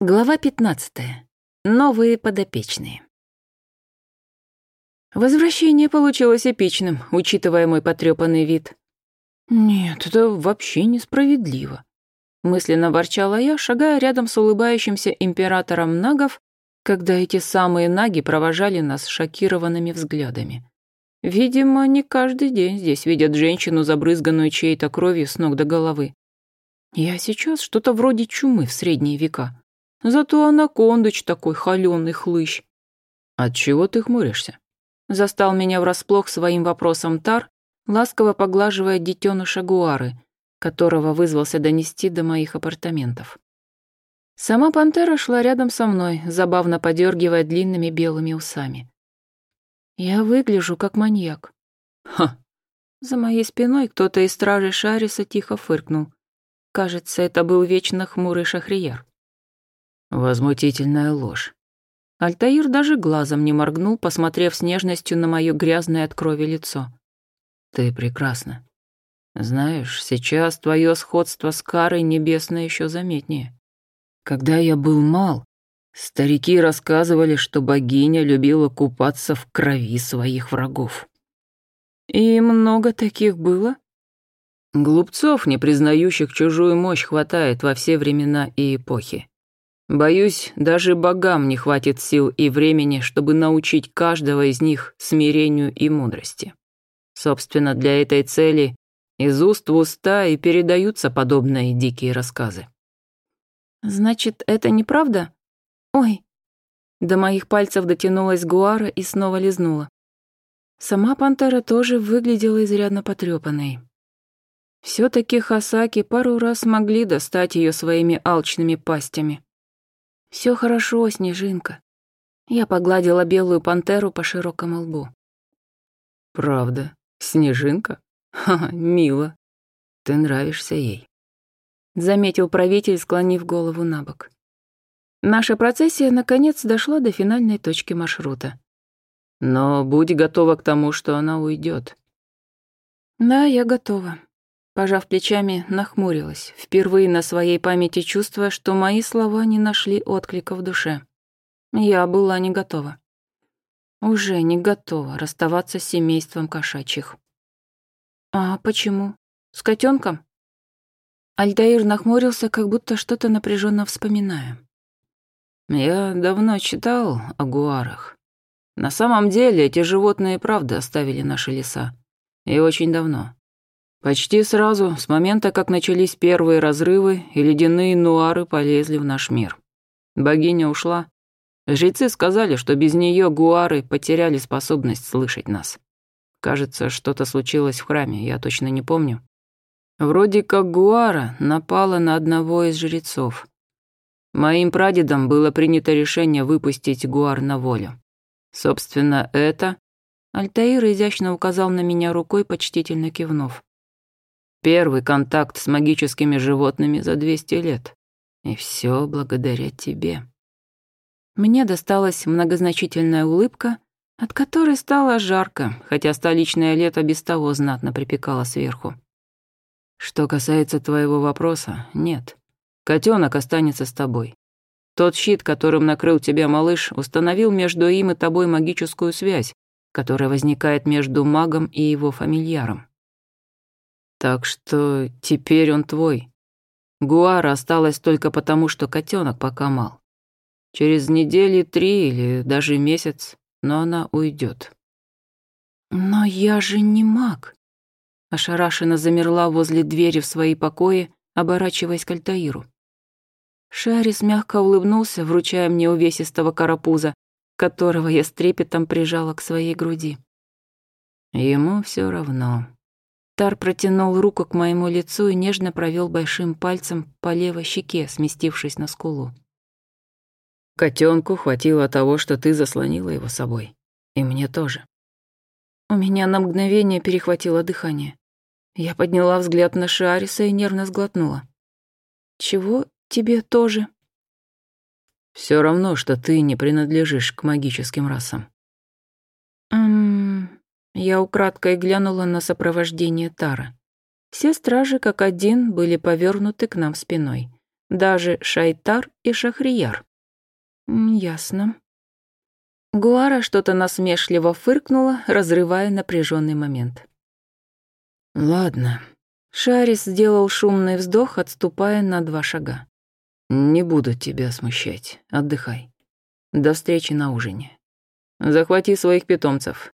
Глава 15. Новые подопечные. Возвращение получилось эпичным, учитывая мой потрепанный вид. «Нет, это вообще несправедливо», — мысленно ворчала я, шагая рядом с улыбающимся императором нагов, когда эти самые наги провожали нас шокированными взглядами. Видимо, не каждый день здесь видят женщину, забрызганную чьей-то кровью с ног до головы. Я сейчас что-то вроде чумы в средние века. Зато анакондыч такой холеный хлыщ. Отчего ты хмуришься? Застал меня врасплох своим вопросом Тар, ласково поглаживая детеныша Гуары, которого вызвался донести до моих апартаментов. Сама пантера шла рядом со мной, забавно подергивая длинными белыми усами. Я выгляжу как маньяк. Ха! За моей спиной кто-то из стражи Шариса тихо фыркнул. Кажется, это был вечно хмурый шахрияр. Возмутительная ложь. Альтаир даже глазом не моргнул, посмотрев с нежностью на мое грязное от крови лицо. «Ты прекрасна. Знаешь, сейчас твое сходство с Карой небесной еще заметнее. Когда я был мал, старики рассказывали, что богиня любила купаться в крови своих врагов». «И много таких было?» «Глупцов, не признающих чужую мощь, хватает во все времена и эпохи. Боюсь, даже богам не хватит сил и времени, чтобы научить каждого из них смирению и мудрости. Собственно, для этой цели из уст в уста и передаются подобные дикие рассказы. «Значит, это неправда? Ой!» До моих пальцев дотянулась Гуара и снова лизнула. Сама пантера тоже выглядела изрядно потрепанной. Все-таки Хасаки пару раз могли достать ее своими алчными пастями. Все хорошо, Снежинка». Я погладила белую пантеру по широкому лбу. «Правда? Снежинка? Ха-ха, мило. Ты нравишься ей», — заметил правитель, склонив голову на бок. Наша процессия, наконец, дошла до финальной точки маршрута. «Но будь готова к тому, что она уйдет. «Да, я готова», Пожав плечами, нахмурилась, впервые на своей памяти чувствуя, что мои слова не нашли отклика в душе. Я была не готова. Уже не готова расставаться с семейством кошачьих. «А почему? С котенком? Альдаир нахмурился, как будто что-то напряженно вспоминая. «Я давно читал о гуарах. На самом деле эти животные правда оставили наши леса. И очень давно. Почти сразу, с момента, как начались первые разрывы, и ледяные нуары полезли в наш мир. Богиня ушла. Жрецы сказали, что без нее гуары потеряли способность слышать нас. Кажется, что-то случилось в храме, я точно не помню. Вроде как гуара напала на одного из жрецов. Моим прадедам было принято решение выпустить гуар на волю. Собственно, это... Альтаир изящно указал на меня рукой, почтительно кивнув. Первый контакт с магическими животными за 200 лет. И все благодаря тебе». Мне досталась многозначительная улыбка, от которой стало жарко, хотя столичное лето без того знатно припекало сверху. «Что касается твоего вопроса, нет. Котенок останется с тобой. Тот щит, которым накрыл тебя малыш, установил между им и тобой магическую связь, которая возникает между магом и его фамильяром. Так что теперь он твой. Гуара осталась только потому, что котенок пока мал. Через недели три или даже месяц, но она уйдет. Но я же не маг. Ошарашенно замерла возле двери в свои покои, оборачиваясь к Альтаиру. Шарис мягко улыбнулся, вручая мне увесистого карапуза, которого я с трепетом прижала к своей груди. Ему все равно. Тар протянул руку к моему лицу и нежно провел большим пальцем по левой щеке, сместившись на скулу. Котенку хватило того, что ты заслонила его собой. И мне тоже. У меня на мгновение перехватило дыхание. Я подняла взгляд на Шариса и нервно сглотнула. «Чего тебе тоже?» Все равно, что ты не принадлежишь к магическим расам. Я украдкой глянула на сопровождение Тара. Все стражи, как один, были повернуты к нам спиной. Даже Шайтар и Шахрияр. «Ясно». Гуара что-то насмешливо фыркнула, разрывая напряженный момент. «Ладно». Шарис сделал шумный вздох, отступая на два шага. «Не буду тебя смущать. Отдыхай. До встречи на ужине. Захвати своих питомцев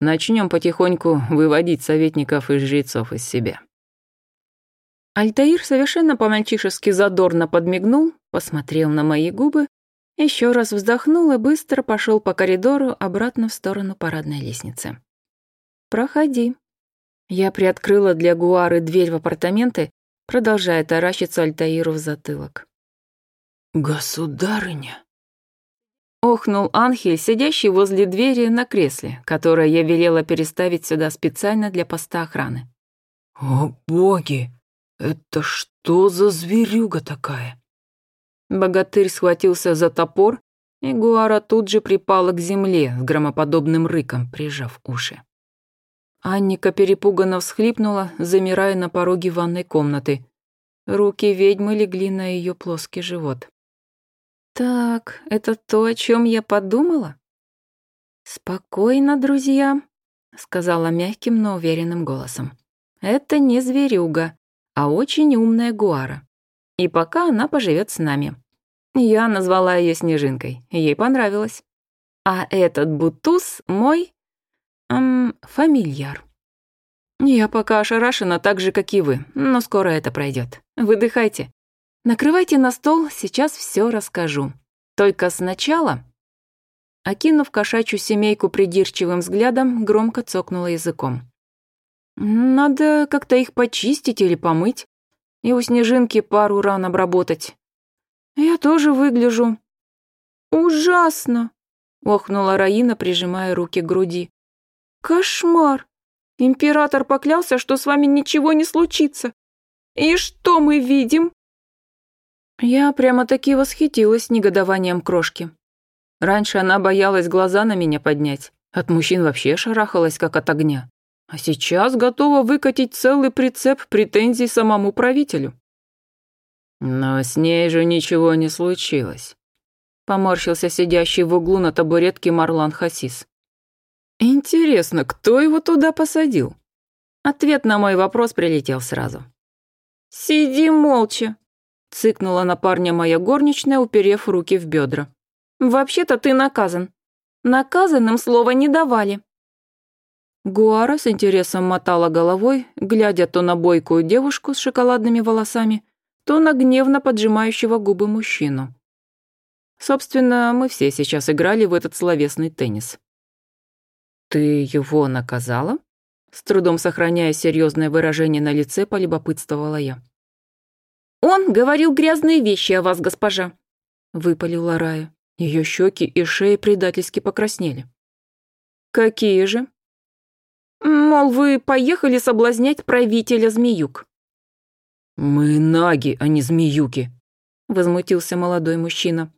начнем потихоньку выводить советников и жрецов из себя. Альтаир совершенно по-мальчишески задорно подмигнул, посмотрел на мои губы, еще раз вздохнул и быстро пошел по коридору обратно в сторону парадной лестницы. «Проходи». Я приоткрыла для Гуары дверь в апартаменты, продолжая таращиться Альтаиру в затылок. «Государыня!» Охнул Анхель, сидящий возле двери на кресле, которое я велела переставить сюда специально для поста охраны. «О, боги! Это что за зверюга такая?» Богатырь схватился за топор, и Гуара тут же припала к земле с громоподобным рыком, прижав уши. Анника перепуганно всхлипнула, замирая на пороге ванной комнаты. Руки ведьмы легли на ее плоский живот. Так, это то, о чем я подумала? Спокойно, друзья, сказала мягким, но уверенным голосом. Это не зверюга, а очень умная гуара. И пока она поживет с нами. Я назвала ее Снежинкой, ей понравилось. А этот бутуз мой... Эм, фамильяр. Я пока ошарашена так же, как и вы, но скоро это пройдет. Выдыхайте. Накрывайте на стол, сейчас все расскажу. Только сначала...» Окинув кошачью семейку придирчивым взглядом, громко цокнула языком. «Надо как-то их почистить или помыть, и у Снежинки пару ран обработать. Я тоже выгляжу». «Ужасно!» — охнула Раина, прижимая руки к груди. «Кошмар! Император поклялся, что с вами ничего не случится. И что мы видим?» Я прямо-таки восхитилась негодованием крошки. Раньше она боялась глаза на меня поднять, от мужчин вообще шарахалась, как от огня. А сейчас готова выкатить целый прицеп претензий самому правителю. Но с ней же ничего не случилось. Поморщился сидящий в углу на табуретке Марлан Хасис. Интересно, кто его туда посадил? Ответ на мой вопрос прилетел сразу. «Сиди молча Цыкнула на парня моя горничная, уперев руки в бедра. «Вообще-то ты наказан. Наказанным слова не давали». Гуара с интересом мотала головой, глядя то на бойкую девушку с шоколадными волосами, то на гневно поджимающего губы мужчину. Собственно, мы все сейчас играли в этот словесный теннис. «Ты его наказала?» С трудом сохраняя серьезное выражение на лице, полюбопытствовала я. «Он говорил грязные вещи о вас, госпожа», — выпалила Рая. Ее щеки и шея предательски покраснели. «Какие же?» «Мол, вы поехали соблазнять правителя змеюк». «Мы наги, а не змеюки», — возмутился молодой мужчина.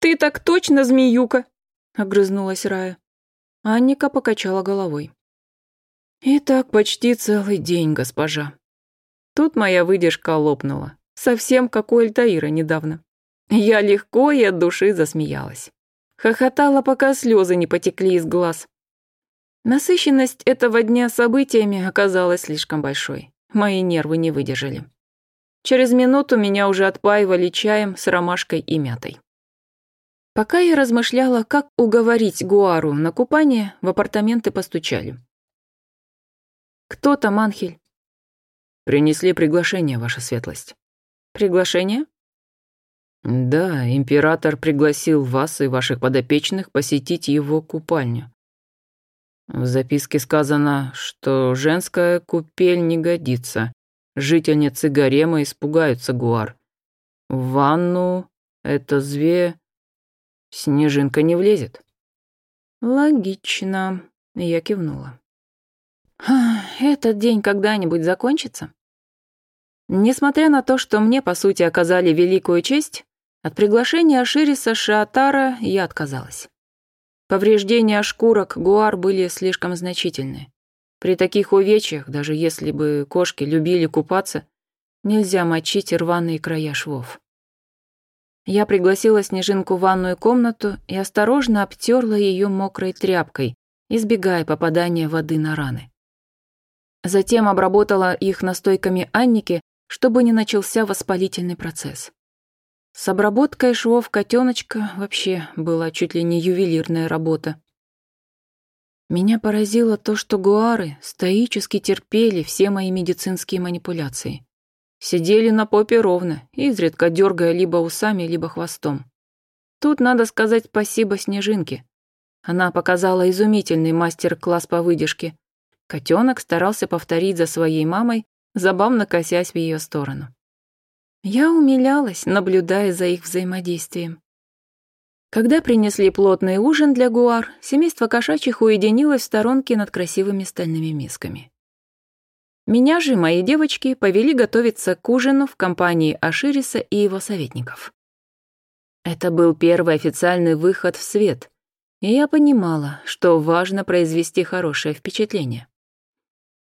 «Ты так точно змеюка», — огрызнулась Рая. Анника покачала головой. «И так почти целый день, госпожа», Тут моя выдержка лопнула. Совсем как у Эльтаира недавно. Я легко и от души засмеялась. Хохотала, пока слезы не потекли из глаз. Насыщенность этого дня событиями оказалась слишком большой. Мои нервы не выдержали. Через минуту меня уже отпаивали чаем с ромашкой и мятой. Пока я размышляла, как уговорить Гуару на купание, в апартаменты постучали. «Кто там, Анхель?» Принесли приглашение, ваша светлость. Приглашение? Да, император пригласил вас и ваших подопечных посетить его купальню. В записке сказано, что женская купель не годится. Жительницы гарема испугаются гуар. В ванну это зве... Снежинка не влезет. Логично, я кивнула. Этот день когда-нибудь закончится? Несмотря на то, что мне, по сути, оказали великую честь, от приглашения Шириса Шиатара я отказалась. Повреждения шкурок гуар были слишком значительны. При таких увечьях, даже если бы кошки любили купаться, нельзя мочить рваные края швов. Я пригласила Снежинку в ванную комнату и осторожно обтерла ее мокрой тряпкой, избегая попадания воды на раны. Затем обработала их настойками Анники, чтобы не начался воспалительный процесс. С обработкой швов котеночка вообще была чуть ли не ювелирная работа. Меня поразило то, что гуары стоически терпели все мои медицинские манипуляции. Сидели на попе ровно, изредка дергая либо усами, либо хвостом. Тут надо сказать спасибо Снежинке. Она показала изумительный мастер-класс по выдержке, Котенок старался повторить за своей мамой, забавно косясь в ее сторону. Я умилялась, наблюдая за их взаимодействием. Когда принесли плотный ужин для гуар, семейство кошачьих уединилось в сторонке над красивыми стальными мисками. Меня же мои девочки повели готовиться к ужину в компании Ашириса и его советников. Это был первый официальный выход в свет, и я понимала, что важно произвести хорошее впечатление.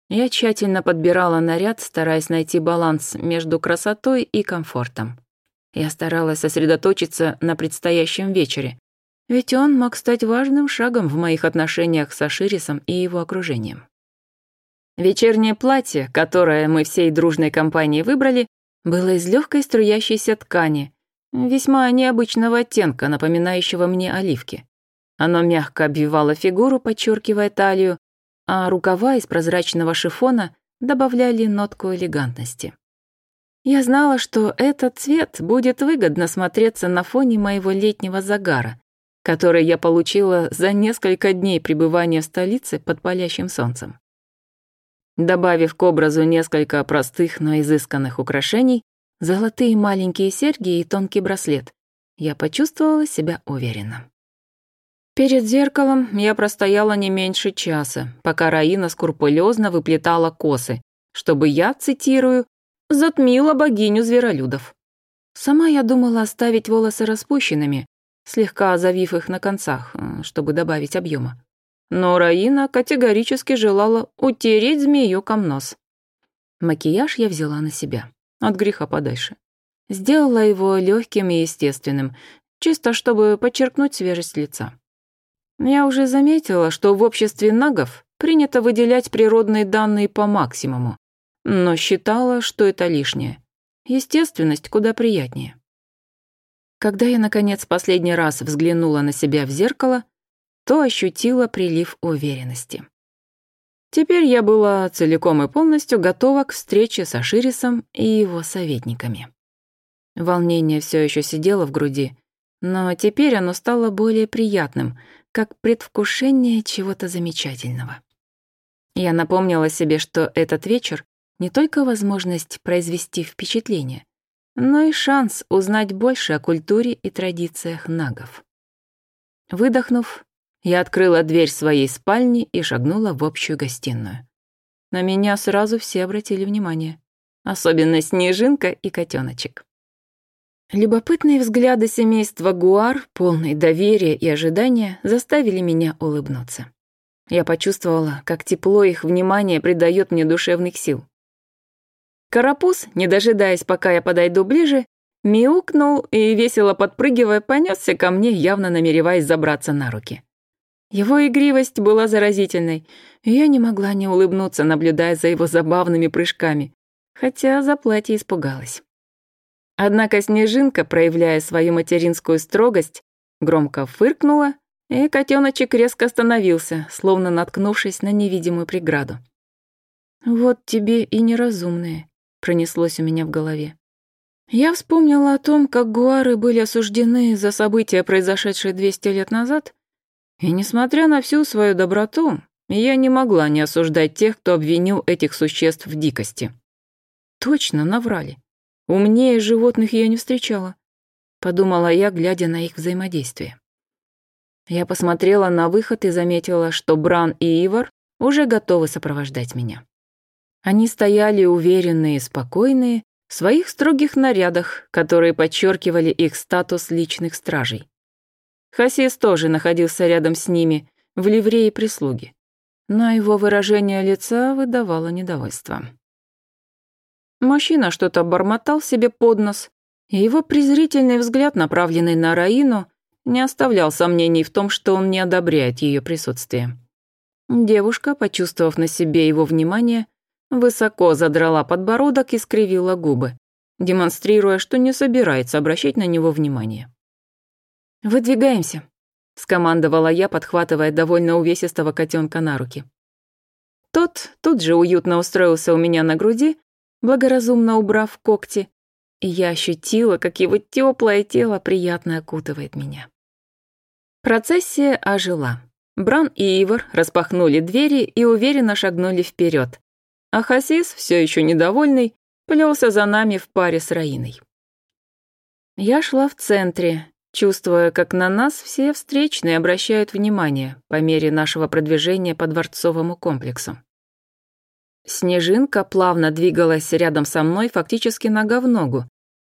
Я тщательно подбирала наряд, стараясь найти баланс между красотой и комфортом. Я старалась сосредоточиться на предстоящем вечере, ведь он мог стать важным шагом в моих отношениях со Аширисом и его окружением. Вечернее платье, которое мы всей дружной компанией выбрали, было из легкой струящейся ткани, весьма необычного оттенка, напоминающего мне оливки. Оно мягко обвивало фигуру, подчеркивая талию, а рукава из прозрачного шифона добавляли нотку элегантности. Я знала, что этот цвет будет выгодно смотреться на фоне моего летнего загара, который я получила за несколько дней пребывания в столице под палящим солнцем. Добавив к образу несколько простых, но изысканных украшений, золотые маленькие серьги и тонкий браслет, я почувствовала себя уверенно. Перед зеркалом я простояла не меньше часа, пока Раина скрупулезно выплетала косы, чтобы я, цитирую, «затмила богиню зверолюдов». Сама я думала оставить волосы распущенными, слегка завив их на концах, э, чтобы добавить объема. Но Раина категорически желала утереть змею ком. Макияж я взяла на себя, от греха подальше. Сделала его легким и естественным, чисто чтобы подчеркнуть свежесть лица. Я уже заметила, что в обществе нагов принято выделять природные данные по максимуму, но считала, что это лишнее. Естественность куда приятнее. Когда я, наконец, последний раз взглянула на себя в зеркало, то ощутила прилив уверенности. Теперь я была целиком и полностью готова к встрече с Аширисом и его советниками. Волнение все еще сидело в груди, но теперь оно стало более приятным, как предвкушение чего-то замечательного. Я напомнила себе, что этот вечер не только возможность произвести впечатление, но и шанс узнать больше о культуре и традициях нагов. Выдохнув, я открыла дверь своей спальни и шагнула в общую гостиную. На меня сразу все обратили внимание, особенно Снежинка и котеночек. Любопытные взгляды семейства Гуар, полные доверия и ожидания, заставили меня улыбнуться. Я почувствовала, как тепло их внимания придает мне душевных сил. Карапуз, не дожидаясь, пока я подойду ближе, мяукнул и, весело подпрыгивая, понесся ко мне, явно намереваясь забраться на руки. Его игривость была заразительной, и я не могла не улыбнуться, наблюдая за его забавными прыжками, хотя за платье испугалась. Однако Снежинка, проявляя свою материнскую строгость, громко фыркнула, и котеночек резко остановился, словно наткнувшись на невидимую преграду. «Вот тебе и неразумные», — пронеслось у меня в голове. Я вспомнила о том, как гуары были осуждены за события, произошедшие 200 лет назад, и, несмотря на всю свою доброту, я не могла не осуждать тех, кто обвинил этих существ в дикости. Точно наврали. Умнее животных я не встречала, подумала я, глядя на их взаимодействие. Я посмотрела на выход и заметила, что Бран и Ивар уже готовы сопровождать меня. Они стояли уверенные и спокойные в своих строгих нарядах, которые подчеркивали их статус личных стражей. Хасис тоже находился рядом с ними, в ливрее прислуги, но его выражение лица выдавало недовольство. Мужчина что-то бормотал себе под нос, и его презрительный взгляд, направленный на Раину, не оставлял сомнений в том, что он не одобряет ее присутствие. Девушка, почувствовав на себе его внимание, высоко задрала подбородок и скривила губы, демонстрируя, что не собирается обращать на него внимание. «Выдвигаемся», — скомандовала я, подхватывая довольно увесистого котенка на руки. Тот тут же уютно устроился у меня на груди благоразумно убрав когти, и я ощутила, как его теплое тело приятно окутывает меня. Процессия ожила. Бран и Ивар распахнули двери и уверенно шагнули вперед. А Хасис, все еще недовольный, плелся за нами в паре с Раиной. Я шла в центре, чувствуя, как на нас все встречные обращают внимание по мере нашего продвижения по дворцовому комплексу. Снежинка плавно двигалась рядом со мной фактически нога в ногу,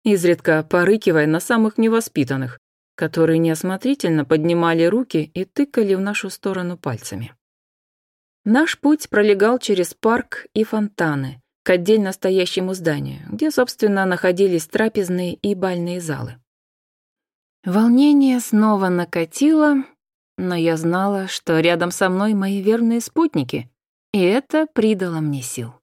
изредка порыкивая на самых невоспитанных, которые неосмотрительно поднимали руки и тыкали в нашу сторону пальцами. Наш путь пролегал через парк и фонтаны к отдельно стоящему зданию, где, собственно, находились трапезные и бальные залы. Волнение снова накатило, но я знала, что рядом со мной мои верные спутники, и это придало мне сил.